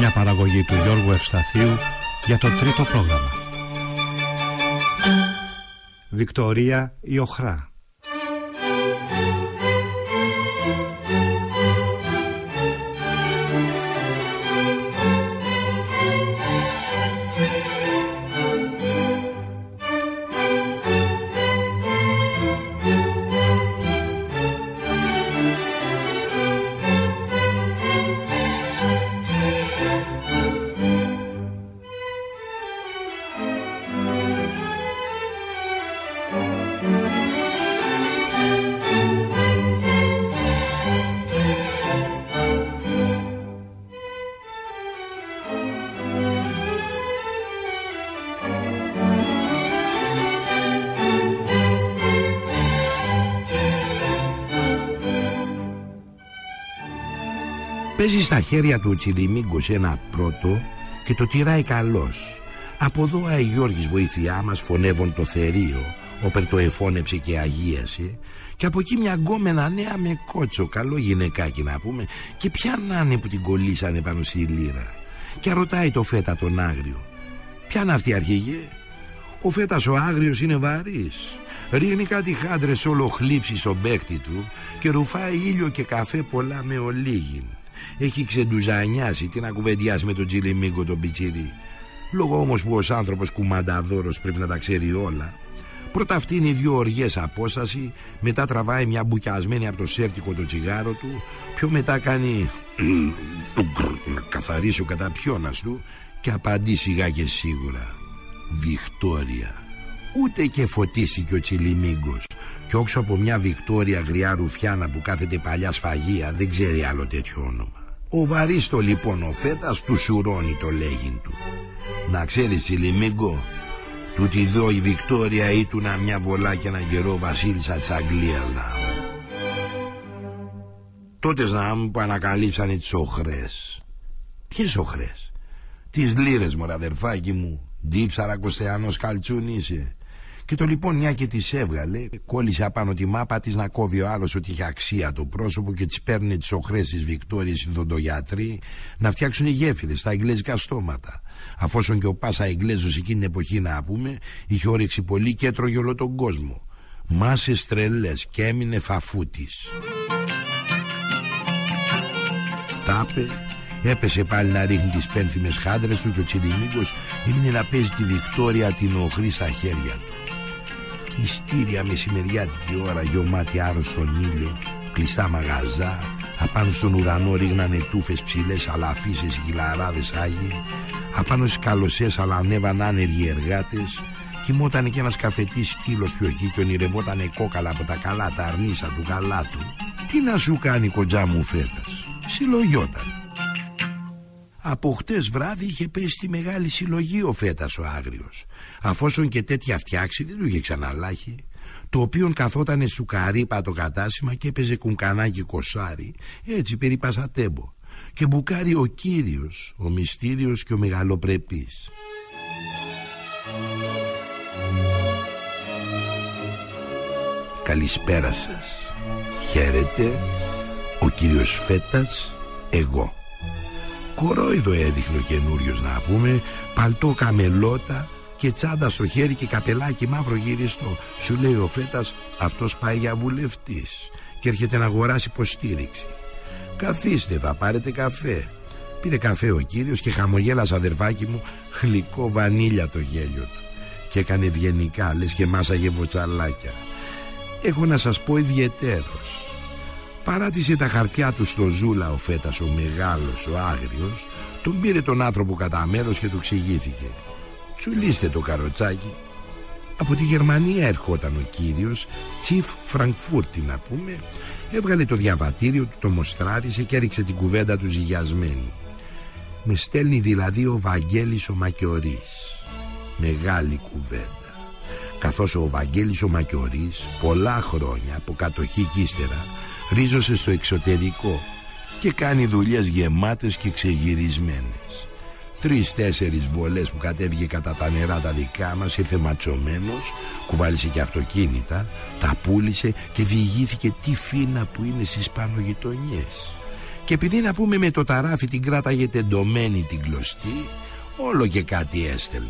Μια παραγωγή του Γιώργου Ευσταθίου για το τρίτο πρόγραμμα. Βικτωρία Ιωχρά Παίζει στα χέρια του ο σε ένα πρώτο και το τυράει καλός. Από εδώ ο Γιώργης βοήθειά μας φωνεύουν το θερίο, όπερ το εφώνεψε και αγίασε και από εκεί μια γκόμενα νέα με κότσο, καλό γυναικάκι να πούμε και ποια να είναι που την κολλήσανε πάνω στη λίρα. Και ρωτάει το φέτα τον άγριο. Ποια είναι αυτή αρχηγέ. Ο φέτας ο άγριος είναι βαρύς. Ρίχνει κάτι χάντρες όλο χλίψη στον παίκτη του και ρουφάει ήλιο και καφέ πολλά με ολίγιν. Έχει ξεντουζανιάσει τι να κουβεντιάσει με τον Τζιλιμίγκο τον πιτσιρί. Λόγω όμως που ως άνθρωπος κουμανταδόρος πρέπει να τα ξέρει όλα. Πρώτα φτύνει δύο οργές απόσταση, μετά τραβάει μια μπουκιασμένη από το σέρτικο το τσιγάρο του, πιο μετά κάνει. να καθαρίσει ο καταπιώνα του και απαντεί σιγά και σίγουρα. Βικτόρια. Ούτε και φωτίσει ο Τσιλιμίγκος Κι όξω από μια Βικτόρια γριά ρουφιάνα που κάθεται παλιά σφαγεία Δεν ξέρει άλλο τέτοιο όνομα ο Βαρίστο λοιπόν ο Φέτας του σουρώνει το λέγειν του. Να ξέρεις Σιλιμίγκο, τούτη εδώ η Βικτόρια ήτουνα μια βολά και ένα γερό βασίλισσα της Αγγλίας να Τότες να μου που ανακαλύψανε τις οχρές. Ποιες οχρές; Τις λύρες μωρά αδερφάκι μου. Ντύψαρα Κωστεάνος Καλτσούν είσαι. Και το λοιπόν μια και της έβγαλε, κόλλησε απάνω τη μάπα της να κόβει ο άλλος ότι είχε αξία το πρόσωπο και της παίρνει τις οχρές της Βικτόριας οι δοντογιάτροι να φτιάξουν γέφυρες στα εγγλέζικα στόματα. Αφόσον και ο Πάσα Εγγλέζος εκείνη την εποχή να πούμε, είχε όρεξη πολύ και έτρωγε όλο τον κόσμο. Μάσε τρελέ και έμεινε φαφούτης. Τάπε, έπεσε πάλι να ρίχνει τις πένθυμες χάντρες του και ο Τσιλιμίγκος έμεινε να παίζει τη Βικτόρια την οχρή στα χέρια του. Μυστήρια μεσημεριάτικη ώρα γεωμάτι άρρωστον ήλιο Κλειστά μαγαζά Απάνω στον ουρανό ρίγνανε τούφες ψηλές αλαφίσες γυλαράδες άγιοι Απάνω στις καλωσές αλλά ανέβαν άνεργοι εργάτες Κοιμότανε και ένας καφετής σκύλος πιο εκεί και ονειρευότανε κόκαλα από τα καλά τα αρνίσα του γαλάτου. Τι να σου κάνει κοντζά μου φέτας; Συλλογιόταν. Από χτες βράδυ είχε πέσει στη μεγάλη συλλογή ο Φέτας ο Άγριος Αφόσον και τέτοια φτιάξει δεν του είχε ξαναλάχει Το οποίον καθότανε σουκαρί το κατάσημα και έπαιζε κουνκανάκι κοσάρι Έτσι περί πασατέμπο Και μπουκάρει ο Κύριος, ο Μυστήριος και ο Μεγαλοπρεπής. Καλησπέρα σας. Χαίρετε Ο κύριος Φέτας Εγώ. Κορόιδο έδειχνε ο καινούριος να πούμε Παλτό καμελότα και τσάντα στο χέρι και καπελάκι μαύρο γύριστο Σου λέει ο Φέτας αυτός πάει για βουλευτής Και έρχεται να αγοράσει υποστήριξη. Καθίστε θα πάρετε καφέ. Πήρε καφέ ο κύριος και χαμογέλασε αδερφάκι μου Χλικό βανίλια το γέλιο του. Και έκανε ευγενικά λες και μάσαγε βοτσαλάκια. Έχω να σας πω ιδιαιτέρως. Παράτησε τα χαρτιά του στο ζούλα ο Φέτας ο μεγάλος, ο άγριος. Τον πήρε τον άνθρωπο κατά μέρος και του εξηγήθηκε Τσουλίστε το καροτσάκι. Από τη Γερμανία ερχόταν ο κύριος Τσιφ Φραγκφούρτη να πούμε. Έβγαλε το διαβατήριο του, το μοστράρισε και έριξε την κουβέντα του ζυγιασμένη. Με στέλνει δηλαδή ο Βαγγέλης ο Μακιορής Μεγάλη κουβέντα. Καθώς ο Βαγγέλης ο Μακιορής πολλά χρόνια από κατοχή κι ύστερα ρίζωσε στο εξωτερικό και κάνει δουλειές γεμάτες και ξεγυρισμένες Τρεις-τέσσερις βολές που κατέβηκε κατά τα νερά τα δικά μας Ήρθε ματσωμένος, κουβάλισε και αυτοκίνητα Τα πούλησε και διηγήθηκε τι φίνα που είναι στις πάνω γειτονιές. Και επειδή να πούμε με το ταράφι την κράταγε τεντωμένη την κλωστή Όλο και κάτι έστελνε.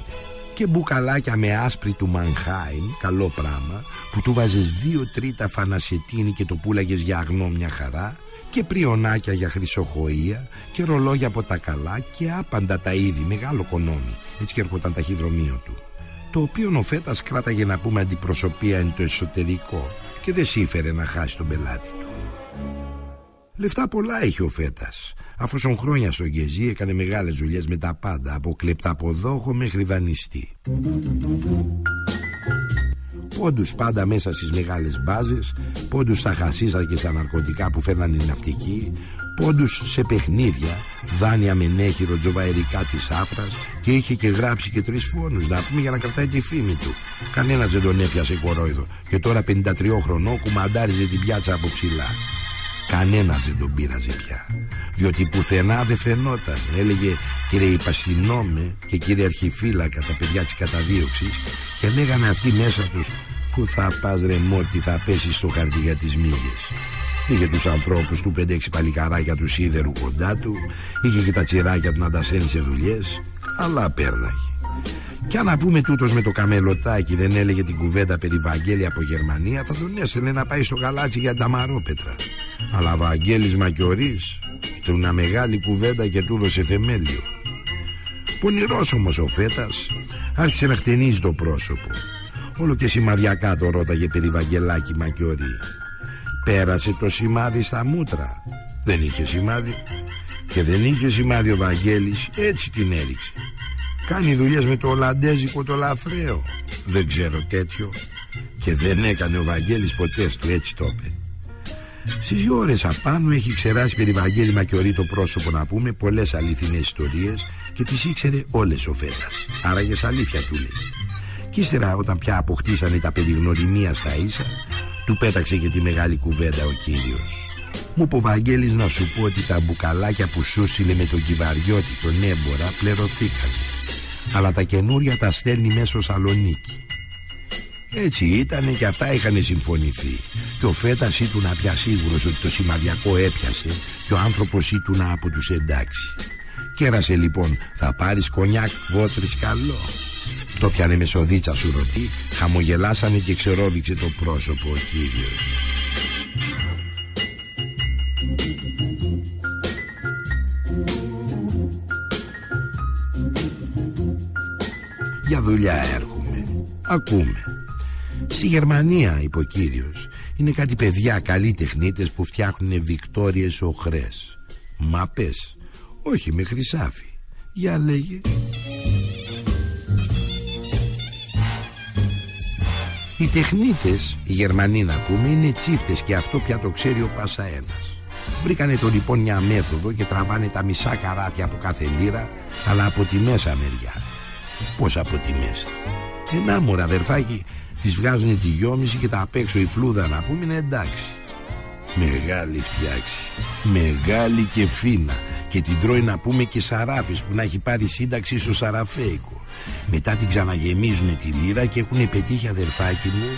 Και μπουκαλάκια με άσπρη του Μανχάιμ, καλό πράγμα, που του βάζες δύο τρίτα φανασετίνη και το πουλάγες για αγνό μια χαρά, και πριονάκια για χρυσοχοΐα και ρολόγια από τα καλά και άπαντα τα είδη, μεγάλο κονόμι. Έτσι και έρχονταν ταχυδρομείο του. Το οποίο ο Φέτας κράταγε να πούμε αντιπροσωπεία εν το εσωτερικό και δεν σύφερε να χάσει τον πελάτη του. Λεφτά πολλά είχε ο Φέτας. Αφού χρόνια στο Γκεζί έκανε μεγάλες δουλειές με τα πάντα, από κλεπταποδόχο μέχρι δανειστή. Πόντους πάντα μέσα στις μεγάλες μπάζες Πόντους στα χασίσα και στα ναρκωτικά που φέρναν οι ναυτικοί Πόντους σε παιχνίδια Δάνεια με νέχυρο τζοβαερικά της άφρας Και είχε και γράψει και τρεις φόνους Να πούμε για να κρατάει τη φήμη του. Κανένας δεν τον έπιασε κορόιδο. Και τώρα 53 χρονό κουμαντάριζε την πιάτσα από ψηλά. Κανένας δεν τον πείραζε πια. Διότι πουθενά δεν φαινόταν Έλεγε κύριε Υπαστινόμε και κύριε Αρχιφύλακα τα παιδιά της καταδίωξης Και λέγανε αυτοί μέσα τους Πού θα πας ρε Μόρτι θα πέσεις στο χαρτί για τις μύγες Είχε τους ανθρώπους του 5-6 παλικαράκια του σίδερου κοντά του Είχε και τα τσιράκια του να τα στέλνει σε δουλειές Αλλά πέρναγε κι αν να πούμε τούτος με το καμελοτάκι δεν έλεγε την κουβέντα περί Βαγγέλη από Γερμανία θα τον έστελνε να πάει στο γαλάτσι για τα μαρόπετρα. Αλλά Βαγγέλης Μακιορής του μια μεγάλη κουβέντα και του έδωσε θεμέλιο. Πονηρός όμως ο Φέτας άρχισε να χτενίζει το πρόσωπο. Όλο και σημαδιακά το ρώταγε περί Βαγγελάκη Μακιορή. Πέρασε το σημάδι στα μούτρα. Δεν είχε σημάδι. Και δεν είχε σημάδι ο Βαγγέλης, έτσι την έριξε. Κάνει δουλειές με το Ολλαντέζικο το λαθρέο. Δεν ξέρω τέτοιο. Και δεν έκανε ο Βαγγέλης ποτέ του έτσι το είπε. Στις ώρες απάνω έχει ξεράσει περί Βαγγέλη Μακιορί το πρόσωπο να πούμε πολλές αληθινές ιστορίες και τις ήξερε όλες ο Φέτας. Άραγες αλήθεια του λέει. Κι ύστερα όταν πια αποκτήσανε τα περιγνωριμία στα ίσα του πέταξε και τη μεγάλη κουβέντα ο κύριος. Μου είπε ο Βαγγέλης να σου πω ότι τα μπουκαλάκια που σούσιλε με τον κυβαριώτη τον έμπορα πληρωθήκανε αλλά τα καινούρια τα στέλνει μέσω Σαλονίκη. Έτσι ήταν και αυτά είχαν συμφωνηθεί. Και ο Φέτας ήτουνα πια σίγουρος ότι το σημαδιακό έπιασε και ο άνθρωπος ήτουνα από τους εντάξει. Κέρασε λοιπόν, θα πάρεις κονιάκ βότρις καλό. Το πιανε μεσοδίτσα σου ρωτή, χαμογελάσανε και ξερόβηξε το πρόσωπο ο κύριος. Για δουλειά έρχομαι Ακούμε Στη Γερμανία είπε ο κύριος Είναι κάτι παιδιά καλοί τεχνίτες που φτιάχνουν βικτόριες οχρές Μαπες Όχι με χρυσάφι Για λέγε Οι τεχνίτες, οι Γερμανοί να πούμε, είναι τσίφτες και αυτό πια το ξέρει ο Πάσα ένας. Βρήκανε το λοιπόν μια μέθοδο και τραβάνε τα μισά καράτια από κάθε λίρα, αλλά από τη μέσα μεριά. Πώς από τη μέσα; Ενά μωρά αδερφάκι Τις βγάζουν τη γιόμιση και τα απ' έξω η φλούδα να πούμε είναι εντάξει. Μεγάλη φτιάξη Μεγάλη και φίνα. Και την τρώει να πούμε και σαράφης Που να έχει πάρει σύνταξη στο σαραφέικο. Μετά την ξαναγεμίζουν τη λίρα Και έχουν πετύχει αδερφάκι μου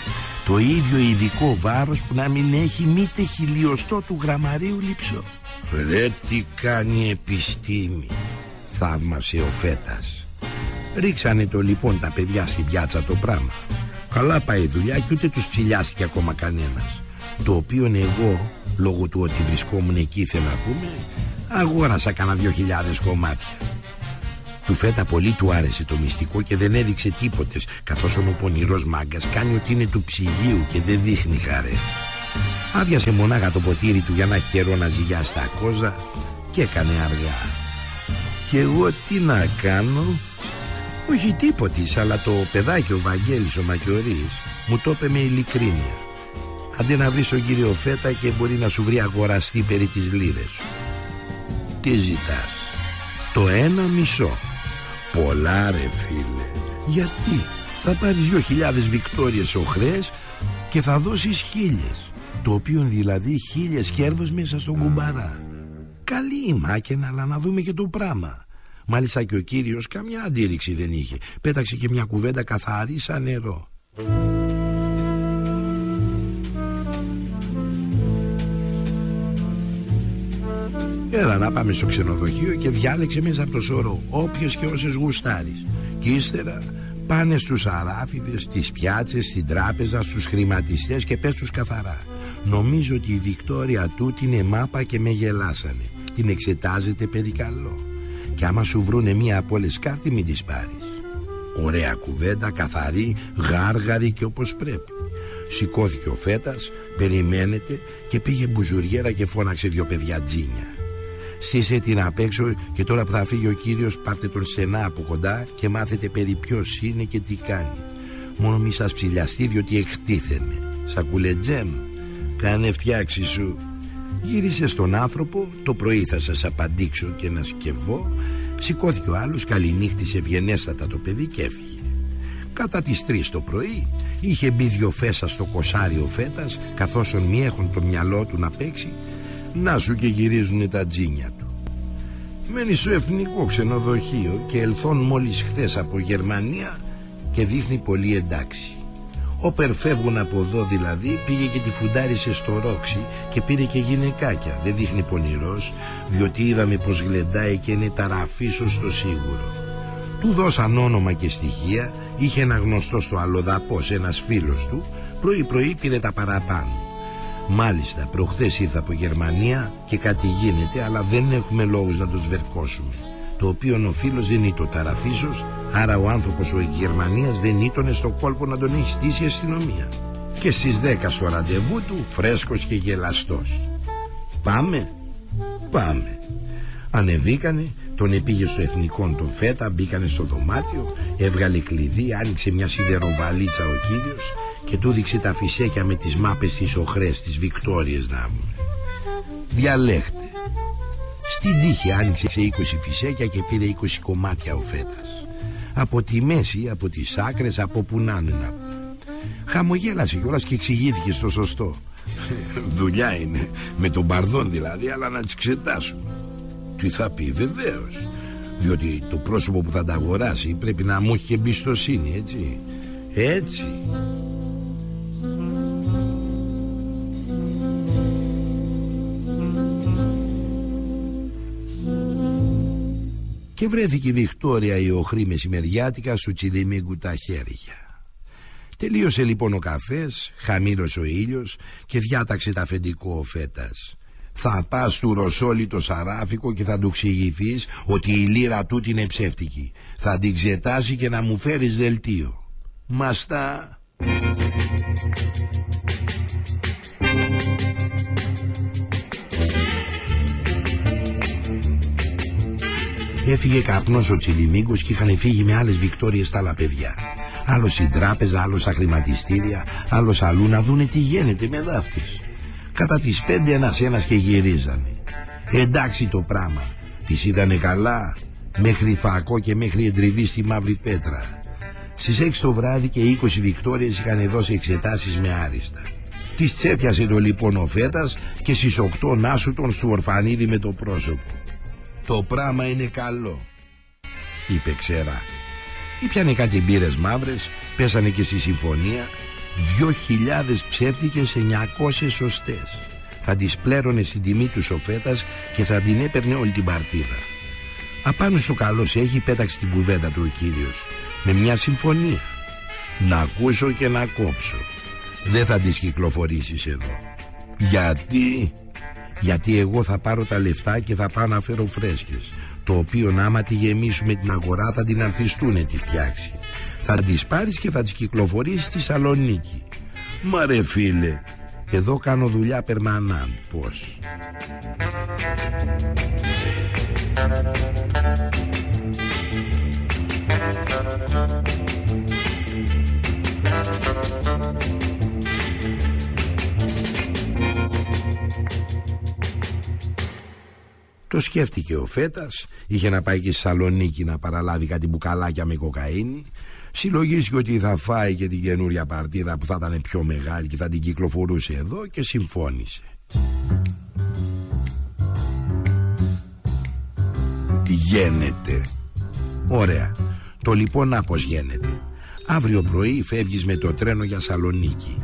Το ίδιο ειδικό βάρος Που να μην έχει μήτε χιλιοστό του γραμμαρίου λυψό. Ρε τι κάνει επιστήμη Θαύμασε ο Φέτας Ρίξανε το λοιπόν τα παιδιά στην πιάτσα το πράγμα. Καλά πάει η δουλειά και ούτε τους ψηλιάστηκε ακόμα κανένας. Το οποίο εγώ, λόγω του ότι βρισκόμουν εκεί θέλω να πούμε, αγόρασα κανένα δυο χιλιάδες κομμάτια. Του φέτα πολύ του άρεσε το μυστικό και δεν έδειξε τίποτε, καθώς ο πονηρός μάγκας κάνει ότι είναι του ψυγείου και δεν δείχνει χαρέ. Άδειασε μονάχα το ποτήρι του για να έχει καιρό να ζυγιάσει τα κόζα και έκανε αργά. Και εγώ τι να κάνω, Όχι τίποτης, αλλά το παιδάκι ο Βαγγέλης ο Μακιωρής μου το είπε με ειλικρίνεια. Αντί να βρεις τον κύριο Φέτα και μπορεί να σου βρει αγοραστή περί τις λίρες σου. Τι ζητάς; Το ένα μισό. Πολλά ρε φίλε. Γιατί; Θα πάρεις δυο χιλιάδες βικτόριες οχρές και θα δώσεις χίλιες. Το οποίο δηλαδή χίλιες κέρδος μέσα στον κουμπαρά. Καλή η μάκαινα αλλά να δούμε και το πράγμα. Μάλιστα και ο κύριος καμιά αντίρρηξη δεν είχε. Πέταξε και μια κουβέντα καθαρή σαν νερό. Έλα να πάμε στο ξενοδοχείο και διάλεξε μέσα από το σώρο όποιες και όσες γουστάρεις. Και ύστερα πάνε στους αράφιδες, στις πιάτσες, στην τράπεζα, στους χρηματιστές και πες τους καθαρά. Νομίζω ότι η Βικτόρια τούτη είναι μάπα και με γελάσανε. Την εξετάζετε περικαλώ. Και άμα σου βρούνε μία από όλες κάρτη μην τις πάρεις. Ωραία κουβέντα, καθαρή, γάργαρη και όπως πρέπει. Σηκώθηκε ο Φέτας, περιμένετε και πήγε μπουζουριέρα και φώναξε δυο παιδιά τζίνια. Σύσε την απ' έξω και τώρα που θα φύγει ο κύριος πάρτε τον σενά από κοντά και μάθετε περί ποιος είναι και τι κάνει. Μόνο μη σας ψηλιαστεί διότι εκτίθενε. Σακουλετζέμ, κάνε φτιάξει σου. Γύρισε στον άνθρωπο, το πρωί θα σας απαντήξω και να σκευώ. Σηκώθηκε ο άλλος, καληνύχτησε ευγενέστατα το παιδί και έφυγε. Κατά τις τρεις το πρωί είχε μπει δυο φέσα στο κοσάριο φέτας καθώς μη έχουν το μυαλό του να παίξει να σου και γυρίζουν τα τζίνια του. Μένει στο εθνικό ξενοδοχείο και ελθόν μόλις χθες από Γερμανία και δείχνει πολύ εντάξει. Όπερ φεύγουν από εδώ δηλαδή πήγε και τη φουντάρισε στο ρόξι και πήρε και γυναικάκια. Δεν δείχνει πονηρός διότι είδαμε πως γλεντάει και είναι ταραφίσος στο σίγουρο. Του δώσαν όνομα και στοιχεία, είχε ένα γνωστό στο αλλοδαπός ένας φίλος του, πρωί πρωί πήρε τα παραπάνω. Μάλιστα, προχθές ήρθα από Γερμανία και κάτι γίνεται, αλλά δεν έχουμε λόγους να το σβερκώσουμε. Το οποίο ο φίλος δεν είναι το ταραφίσος, άρα ο άνθρωπος ο Γερμανίας δεν ήταν στο κόλπο να τον έχει στήσει η αστυνομία. Και στις 10 στο ραντεβού του, φρέσκος και γελαστός. Πάμε, πάμε. Ανεβήκανε, τον επήγε στο εθνικό τον φέτα, μπήκανε στο δωμάτιο, έβγαλε κλειδί, άνοιξε μια σιδεροβαλίτσα ο κύριος και του δείξε τα φυσέκια με τις μάπες της οχρές της Βικτόριες να μου. Διαλέχτε. Στην τύχη άνοιξε σε 20 φυσέκια και πήρε 20 κομμάτια ο φέτας. Από τη μέση, από τις άκρες, από που να είναι να Χαμογέλασε κιόλας και εξηγήθηκε στο σωστό. Δουλειά είναι, με τον παρδόν δηλαδή, αλλά να τις εξετάσουμε. Τι θα πει βεβαίως. Διότι το πρόσωπο που θα τα αγοράσει πρέπει να μου έχει εμπιστοσύνη, έτσι. Έτσι. Και βρέθηκε η Βικτόρια η οχρή μεσημεριάτικα σου τσιλιμίγκου τα χέρια. Τελείωσε λοιπόν ο καφές, χαμήλωσε ο ήλιος και διάταξε τα αφεντικό ο φέτας. Θα πας του Ρωσόλη το σαράφικο και θα του εξηγηθείς ότι η λύρα του είναι ψεύτικη. Θα την ξετάσει και να μου φέρεις δελτίο. Μαστά. Έφυγε καπνός ο Τσιλιμίγκος και είχαν φύγει με άλλες βικτόριες τα άλλα παιδιά. Άλλος στην τράπεζα, άλλος στα χρηματιστήρια, άλλος αλλού να δούνε τι γίνεται με δάφτης. Κατά τις πέντε ένας ένας και γυρίζανε. Εντάξει το πράγμα. Τις είδανε καλά. Μέχρι φακό και μέχρι εντριβή στη μαύρη πέτρα. Στις 6 το βράδυ και 20 βικτόριες είχαν δώσει εξετάσεις με άριστα. Τις τσέπιασε το λοιπόν ο Φέτας και στις 8 νάσου τον σου ορφανίδι με το πρόσωπο. Το πράγμα είναι καλό, είπε ξέρα. Ήπιανε κάτι μπύρες μαύρες, πέσανε και στη συμφωνία Δυο χιλιάδες ψεύτικες εννιακόσες σωστές Θα τις πλέρωνε στην τιμή του σοφέτας Και θα την έπαιρνε όλη την παρτίδα. Απάνω στο καλός έχει πέταξε την κουβέντα του ο κύριος Με μια συμφωνία. Να ακούσω και να κόψω. Δεν θα τις κυκλοφορήσεις εδώ. Γιατί Γιατί εγώ θα πάρω τα λεφτά και θα πάω να φέρω φρέσκες. Το οποίο άμα τη γεμίσουμε την αγορά θα την αρθιστούνε τη φτιάξει. Θα τις πάρεις και θα τις κυκλοφορήσεις στη Σαλονίκη. Μα ρε φίλε Εδώ κάνω δουλειά περμανάν Πώς; Το σκέφτηκε ο Φέτας Είχε να πάει και στη Σαλονίκη να παραλάβει κάτι μπουκαλάκια με κοκαίνη Συλλογίστηκε ότι θα φάει και την καινούρια παρτίδα που θα ήταν πιο μεγάλη και θα την κυκλοφορούσε εδώ και συμφώνησε. Γένεται. Ωραία. Το λοιπόν να πως γίνεται. Αύριο πρωί φεύγεις με το τρένο για Σαλονίκη.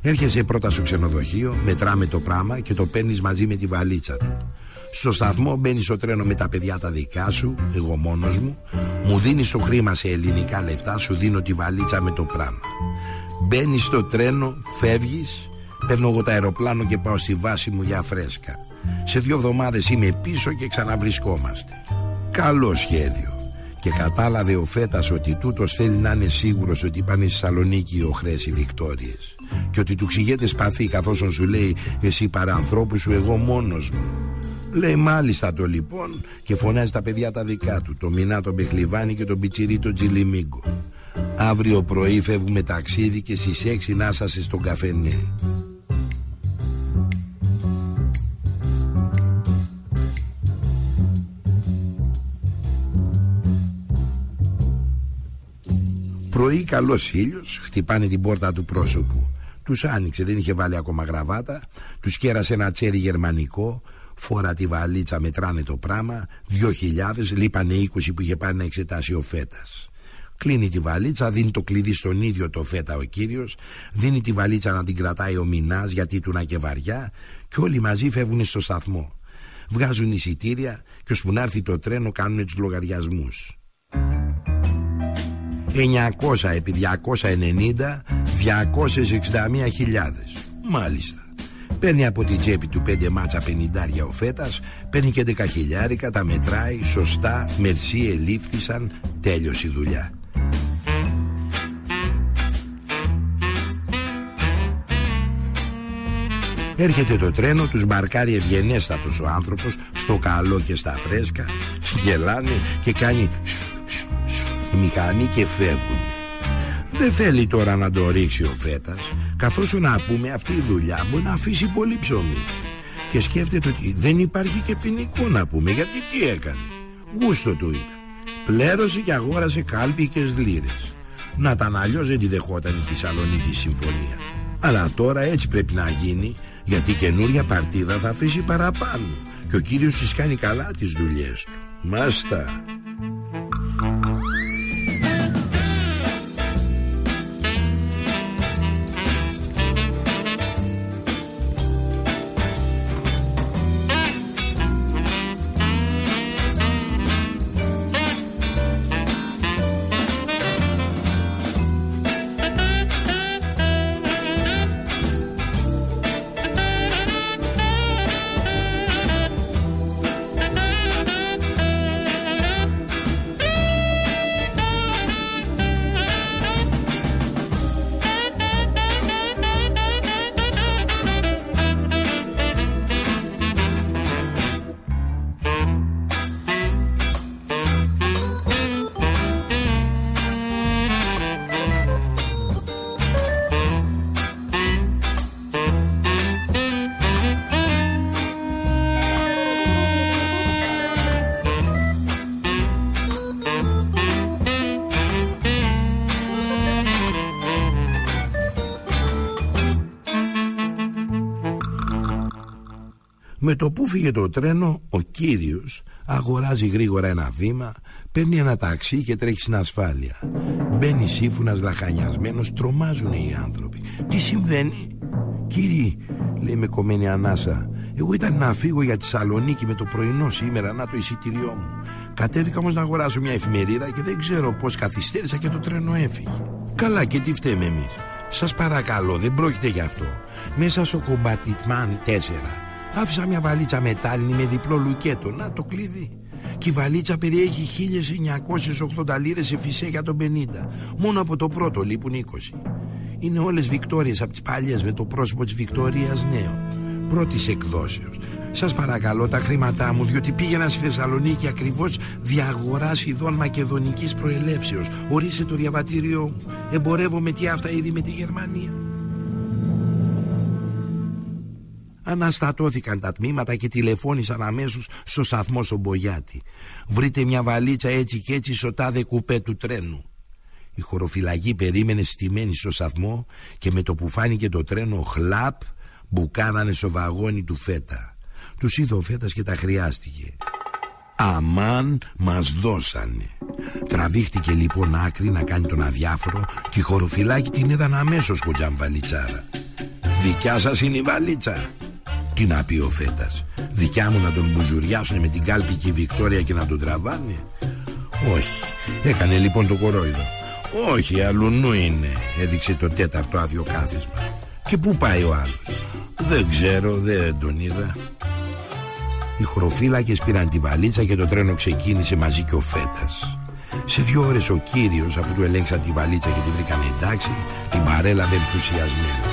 Έρχεσαι πρώτα στο ξενοδοχείο, μετράμε το πράμα και το παίρνεις μαζί με τη βαλίτσα του. Στο σταθμό μπαίνει στο τρένο με τα παιδιά τα δικά σου, εγώ μόνος μου. Μου δίνεις το χρήμα σε ελληνικά λεφτά, σου δίνω τη βαλίτσα με το πράμα. Μπαίνει στο τρένο, φεύγεις, παίρνω εγώ το αεροπλάνο και πάω στη βάση μου για φρέσκα. Σε δύο εβδομάδες είμαι πίσω και ξαναβρισκόμαστε. Καλό σχέδιο. Και κατάλαβε ο Φέτας ότι τούτος θέλει να είναι σίγουρος ότι πάνε στη Σαλονίκη ο Χρέση Βικτόριες και ότι του ξηγέται σπαθί καθώς σου λέει εσύ παρανθρώπου σου εγώ μόνος μου Λέει μάλιστα το λοιπόν. Και φωνάζει τα παιδιά τα δικά του. Το Μινά τον Μπεχλιβάνη και τον Πιτσιρί τον Τζιλιμίγκο. Αύριο πρωί φεύγουμε ταξίδι και στις 6 να είσαστε στον καφενέ Πρωί καλός ήλιος χτυπάνε την πόρτα του πρόσωπου. Τους άνοιξε δεν είχε βάλει ακόμα γραβάτα. Τους κέρασε ένα τσέρι γερμανικό Φόρα τη βαλίτσα, μετράνε το πράμα. Δυο χιλιάδες, λείπανε είκοσι που είχε πάει να εξετάσει ο Φέτας. Κλείνει τη βαλίτσα, δίνει το κλειδί στον ίδιο το Φέτα ο κύριος, δίνει τη βαλίτσα να την κρατάει ο Μινάς γιατί του να και βαριά και όλοι μαζί φεύγουν στο σταθμό. Βγάζουν εισιτήρια και ώσπου να έρθει το τρένο κάνουν τους λογαριασμούς. 900 επί 290, 261 χιλιάδες. Μάλιστα. Παίρνει από τη τσέπη του πέντε μάτσα πενιντάρια ο Φέτας Παίρνει και δέκα χιλιάρικα, τα μετράει, σωστά, μερσί ελήφθησαν, τέλειωσε η δουλειά. Έρχεται το τρένο, τους μπαρκάρει ευγενέστατος ο άνθρωπος Στο καλό και στα φρέσκα Γελάνε και κάνει η μηχανή και φεύγουν δεν θέλει τώρα να το ρίξει ο Φέτας Καθώς να πούμε αυτή η δουλειά μπορεί να αφήσει πολύ ψωμί. Και σκέφτεται ότι δεν υπάρχει και ποινικό να πούμε Γιατί τι έκανε. Γούστο του ήταν Πλέρωσε και αγόρασε κάλπικες λύρες Να τα αλλιώς δεν τη δεχόταν η Θεσσαλονίκη συμφωνία. Αλλά τώρα έτσι πρέπει να γίνει Γιατί η καινούρια παρτίδα θα αφήσει παραπάνω. Και ο κύριος της κάνει καλά τις δουλειές του. Μάστα Με το που φύγε το τρένο, ο κύριος αγοράζει γρήγορα ένα βήμα, παίρνει ένα ταξί και τρέχει στην ασφάλεια. Μπαίνει σύμφωνας λαχανιασμένος, τρομάζουν οι άνθρωποι. Τι συμβαίνει, κύριε, λέει με κομμένη ανάσα. Εγώ ήταν να φύγω για τη Σαλονίκη με το πρωινό σήμερα, να το εισιτήριό μου. Κατέβηκα όμως να αγοράσω μια εφημερίδα και δεν ξέρω πώς καθυστέρησα και το τρένο έφυγε. Καλά, και τι φταίμε εμείς. Σας παρακαλώ, δεν πρόκειται γι' αυτό. Μέσα στο κομπατιτμάν 4 Άφησα μια βαλίτσα μετάλλινη με διπλό λουκέτο Να το κλειδί Και η βαλίτσα περιέχει 1980 λίρες σε φυσέ για τον 50 Μόνο από το πρώτο λείπουν 20 Είναι όλες Βικτόριες από τις παλιές Με το πρόσωπο της Βικτορίας νέο πρώτης εκδόσεως. Σας παρακαλώ τα χρήματά μου διότι πήγαινα στη Θεσσαλονίκη ακριβώς διαγοράς ειδών μακεδονικής προελεύσεως. Ορίστε το διαβατήριό μου. Εμπορεύω με τι αυτά ήδη με τη Γερμανία. Αναστατώθηκαν τα τμήματα και τηλεφώνησαν αμέσως στο σταθμό Σομπογιάτη. Βρείτε μια βαλίτσα έτσι και έτσι στο τάδε κουπέ του τρένου. Η χωροφυλακή περίμενε στημένη στο σταθμό και με το που φάνηκε το τρένο χλαπ μπουκάνανε στο βαγόνι του Φέτα. Τους είδε ο Φέτας και τα χρειάστηκε. Αμάν μας δώσανε. Τραβήχτηκε λοιπόν άκρη να κάνει τον αδιάφορο και η χωροφυλάκη την είδαν αμέσως κοντζάν βαλιτσάρα. Δικιά σας είναι η βαλίτσα. Τι να πει ο Φέτας; Δικιά μου να τον μπουζουριάσουν με την κάλπη και η Βικτόρια και να τον τραβάνε; Όχι. Έκανε λοιπόν το κορόιδο. Όχι αλουνού είναι Έδειξε το τέταρτο άδειο κάθισμα. Και πού πάει ο άλλος; Δεν ξέρω δεν τον είδα. Οι χωροφύλακες πήραν τη βαλίτσα και το τρένο ξεκίνησε μαζί και ο Φέτας. Σε δύο ώρες ο κύριος αφού του ελέγξαν τη βαλίτσα και τη βρήκαν εντάξει την παρέλαβε ενθουσιασμένος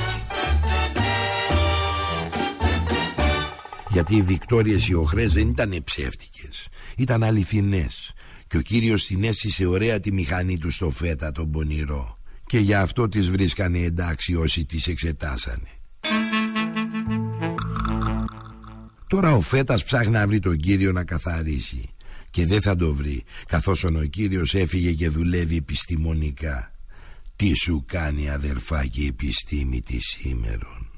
γιατί οι Βικτόριες οι οχρές δεν ήταν ψεύτικες. Ήταν αληθινές. Και ο κύριος την ωραία τη μηχανή του στο φέτα τον πονηρό. Και γι' αυτό τις βρίσκανε εντάξει όσοι τις εξετάσανε. Τώρα ο Φέτας ψάχνει να βρει τον κύριο να καθαρίσει. Και δεν θα το βρει καθώς ο κύριος έφυγε και δουλεύει επιστημονικά. Τι σου κάνει αδερφάκι επιστήμη της σήμερον;